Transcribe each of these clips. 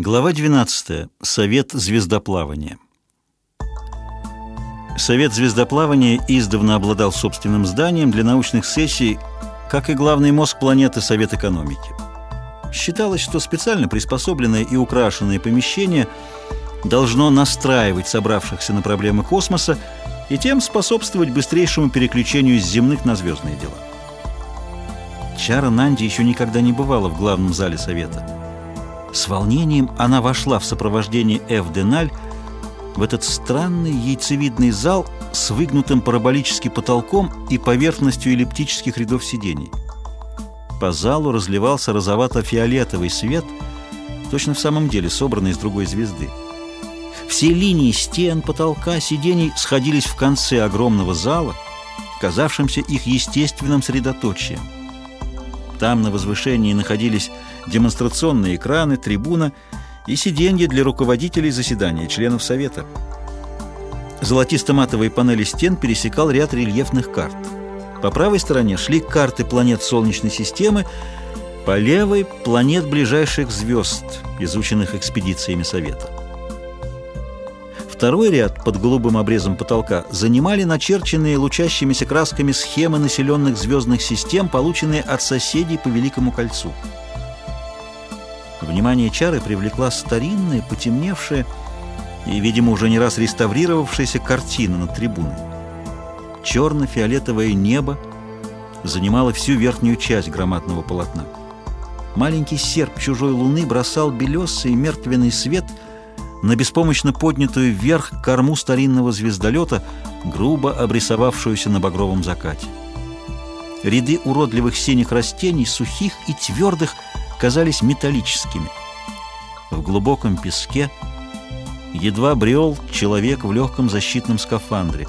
Глава 12. Совет звездоплавания. Совет звездоплавания издавна обладал собственным зданием для научных сессий, как и главный мозг планеты Совет экономики. Считалось, что специально приспособленное и украшенное помещение должно настраивать собравшихся на проблемы космоса и тем способствовать быстрейшему переключению с земных на звездные дела. Чара Нанди еще никогда не бывала в главном зале Совета – с волнением она вошла в сопровождении Эв Деналь в этот странный яйцевидный зал с выгнутым параболическим потолком и поверхностью эллиптических рядов сидений. По залу разливался розовато-фиолетовый свет, точно в самом деле собранный из другой звезды. Все линии стен, потолка, сидений сходились в конце огромного зала, казавшимся их естественным средоточием. Там на возвышении находились демонстрационные экраны, трибуна и сиденья для руководителей заседания, членов Совета. Золотисто-матовые панели стен пересекал ряд рельефных карт. По правой стороне шли карты планет Солнечной системы, по левой – планет ближайших звезд, изученных экспедициями Совета. Второй ряд под голубым обрезом потолка занимали начерченные лучащимися красками схемы населенных звездных систем, полученные от соседей по Великому кольцу. Внимание Чары привлекла старинная, потемневшая и, видимо, уже не раз реставрировавшаяся картина над трибуной. Черно-фиолетовое небо занимало всю верхнюю часть громадного полотна. Маленький серп чужой луны бросал белесый мертвенный свет на беспомощно поднятую вверх корму старинного звездолета, грубо обрисовавшуюся на багровом закате. Ряды уродливых синих растений, сухих и твердых, казались металлическими. В глубоком песке едва брел человек в легком защитном скафандре.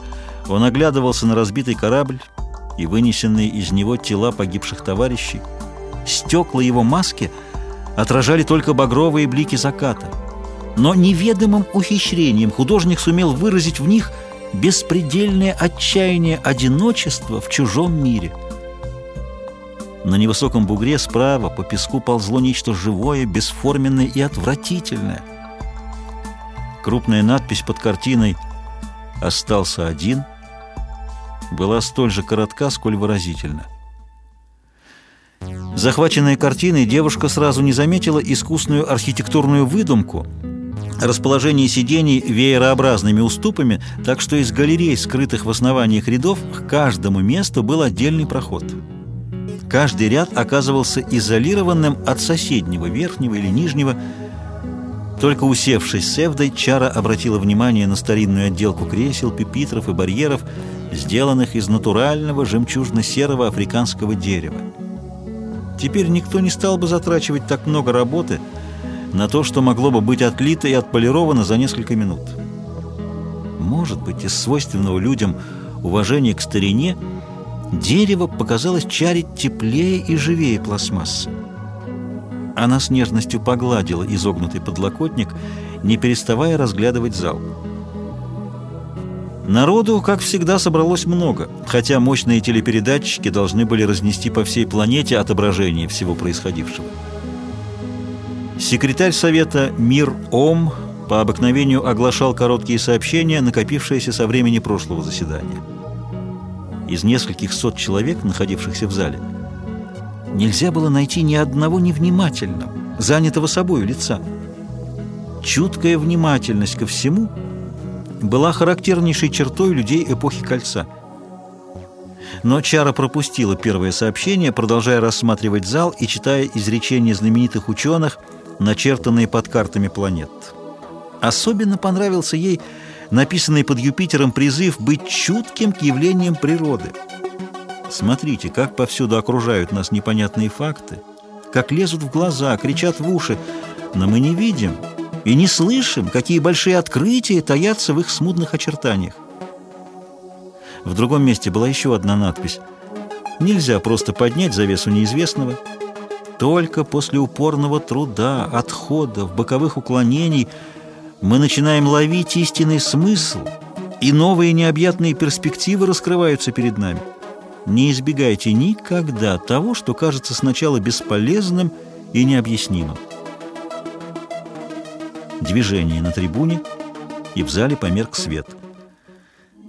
Он оглядывался на разбитый корабль и вынесенные из него тела погибших товарищей. Стекла его маски отражали только багровые блики заката. Но неведомым ухищрением художник сумел выразить в них беспредельное отчаяние одиночества в чужом мире – на невысоком бугре справа по песку ползло нечто живое, бесформенное и отвратительное. Крупная надпись под картиной «Остался один» была столь же коротка, сколь выразительна. Захваченная картиной, девушка сразу не заметила искусную архитектурную выдумку, расположение сидений веерообразными уступами, так что из галерей, скрытых в основаниях рядов, к каждому месту был отдельный проход – Каждый ряд оказывался изолированным от соседнего, верхнего или нижнего. Только усевшись с Эвдой, Чара обратила внимание на старинную отделку кресел, пепитров и барьеров, сделанных из натурального жемчужно-серого африканского дерева. Теперь никто не стал бы затрачивать так много работы на то, что могло бы быть отлито и отполировано за несколько минут. Может быть, из свойственного людям уважения к старине – Дерево показалось чарить теплее и живее пластмассы. Она с нежностью погладила изогнутый подлокотник, не переставая разглядывать зал. Народу, как всегда, собралось много, хотя мощные телепередатчики должны были разнести по всей планете отображение всего происходившего. Секретарь Совета Мир Ом по обыкновению оглашал короткие сообщения, накопившиеся со времени прошлого заседания из нескольких сот человек, находившихся в зале, нельзя было найти ни одного невнимательного, занятого собою лица. Чуткая внимательность ко всему была характернейшей чертой людей эпохи Кольца. Но Чара пропустила первое сообщение, продолжая рассматривать зал и читая изречения знаменитых ученых, начертанные под картами планет. Особенно понравился ей написанный под Юпитером призыв быть чутким к явлениям природы. Смотрите, как повсюду окружают нас непонятные факты, как лезут в глаза, кричат в уши, но мы не видим и не слышим, какие большие открытия таятся в их смутных очертаниях. В другом месте была еще одна надпись. Нельзя просто поднять завесу неизвестного. Только после упорного труда, отходов, боковых уклонений – мы начинаем ловить истинный смысл, и новые необъятные перспективы раскрываются перед нами. Не избегайте никогда того, что кажется сначала бесполезным и необъяснимым. Движение на трибуне, и в зале померк свет.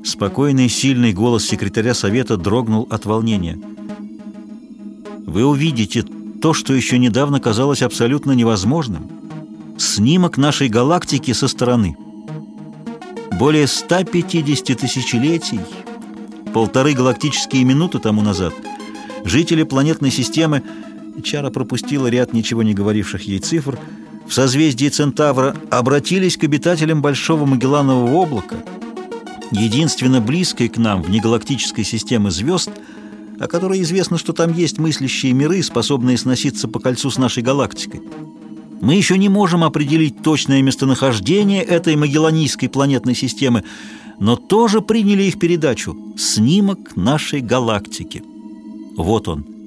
Спокойный сильный голос секретаря совета дрогнул от волнения. «Вы увидите то, что еще недавно казалось абсолютно невозможным. Снимок нашей галактики со стороны. Более 150 тысячелетий, полторы галактические минуты тому назад, жители планетной системы, Чара пропустила ряд ничего не говоривших ей цифр, в созвездии Центавра обратились к обитателям Большого Магелланового облака, единственно близкой к нам в негалактической системе звезд, о которой известно, что там есть мыслящие миры, способные сноситься по кольцу с нашей галактикой. Мы еще не можем определить точное местонахождение этой магелланийской планетной системы, но тоже приняли их передачу «Снимок нашей галактики». Вот он –